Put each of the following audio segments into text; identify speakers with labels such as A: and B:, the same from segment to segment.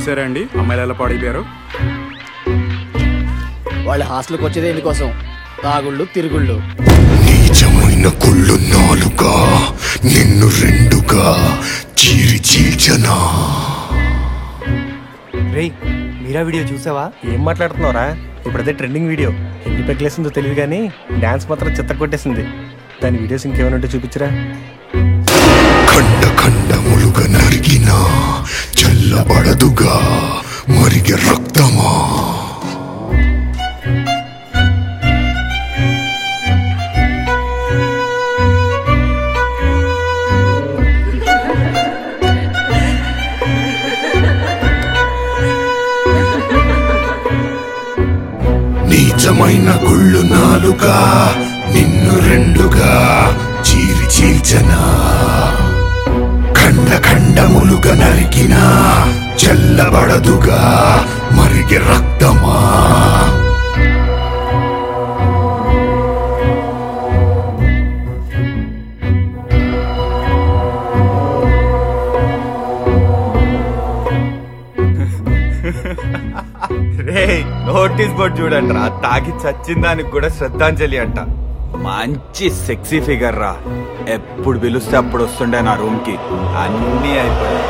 A: చూసారా అండి? అమ్మాయిలు ఎలా పాడైపోయారు?
B: వాళ్ళ హాస్టల్కి వచ్చేది ఎందుకోసం? తాగుళ్ళు తిరుగుళ్ళు.
C: నీచమైన కుళ్ళు నాలుగా నిన్ను రెండుగా చీరి చీల్చనా?
D: రేయ్ మీరా వీడియో చూసావా? ఏం మాట్లాడుతున్నావురా? ఇప్పుడైతే ట్రెండింగ్ వీడియో. ఎన్ని పెక్లేసిందో తెలియదు కానీ డాన్స్ మాత్రం చెత్త కొట్టేసింది దాని వీడియోస్ ఇంకేమైనా ఉంటే చూపించరా.
C: నీచమైన గుళ్ళు నాలుగా నిన్ను రెండుగా చీరి చీల్చనా. ఖండ ఖండములుగా నరికినా చల్లబడదుగా మరిగి రక్తమా.
E: నోటీస్ బోర్డ్ చూడండి రా. తాగి చచ్చిన దానికి కూడా శ్రద్ధాంజలి అంట. మంచి సెక్సీ ఫిగర్ రా. ఎప్పుడు పిలుస్తే అప్పుడు వస్తుండే నా రూమ్కి. అన్నీ అయిపోయాయి.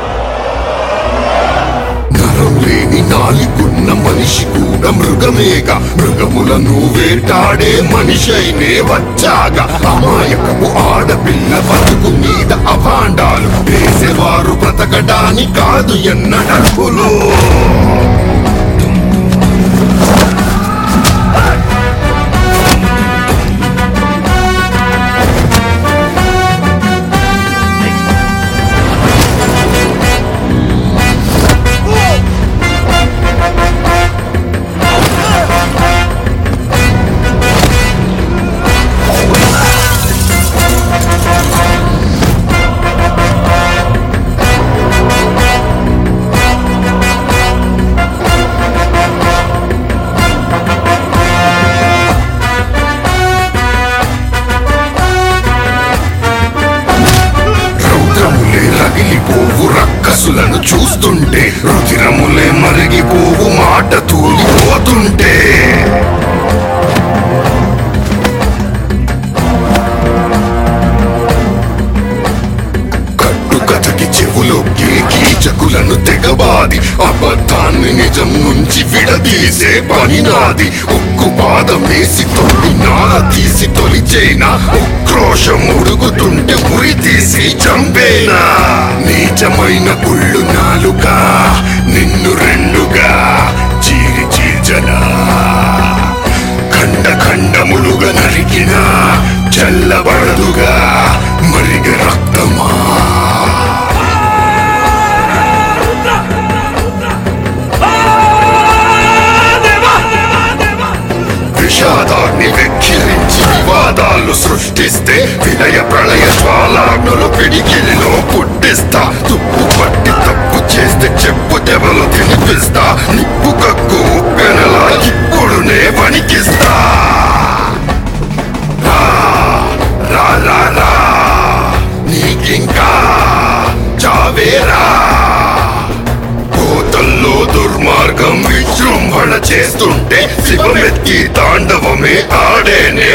C: నరం లేని నాలికున్న మనిషి కూడా మృగమేగా. మృగములను వేటాడే మనిషైనే వచ్చాగా. అమాయకపు ఆడపిల్ల బతుకు మీద అభాండాలు. వేసేవారు బ్రతకడాని కాదు ఎన్న డబ్బులు చూస్తుంటే రుధిరములే మరిగిపోవు మాట తూలిపోతుంటే. కట్టు కథకి కీచకులను తెగబాది అబద్ధాన్ని నిజం నుంచి విడదీసే పని నాది. ఉక్కు పాదం వేసి తొలి నాల తీసి తొలిచేనా? ఉక్రోషం ఉడుగుతుంటే ఉరి తీసి చంపేనా? నీచమైన కుళ్ళు నాలుగా నిన్ను రెండుగా చీరి చీల్చనా ఖండ ఖండములుగా నరికిన చల్లబడదుగా మరిగ రక్తమా. విషాదాన్ని వెక్కిరించి వివాదాలు సృష్టిస్తే వినయ ప్రళయ జ్వాలాగ్నులు పిడికిలిలో పుట్టిస్తా. తుప్పు పట్టి తప్పు చేస్తే చెప్పు దెబ్బలు తినిపిస్తా. నిప్పు కక్కు పెనలా ఇప్పుడు నే వణికిస్తా. రా, రా రా నీకింకా చావేరా కోతల్లో దుర్మార్గం విజృంభణ చేస్తుంటే శివమెత్తి తాండవమే ఆడేనే.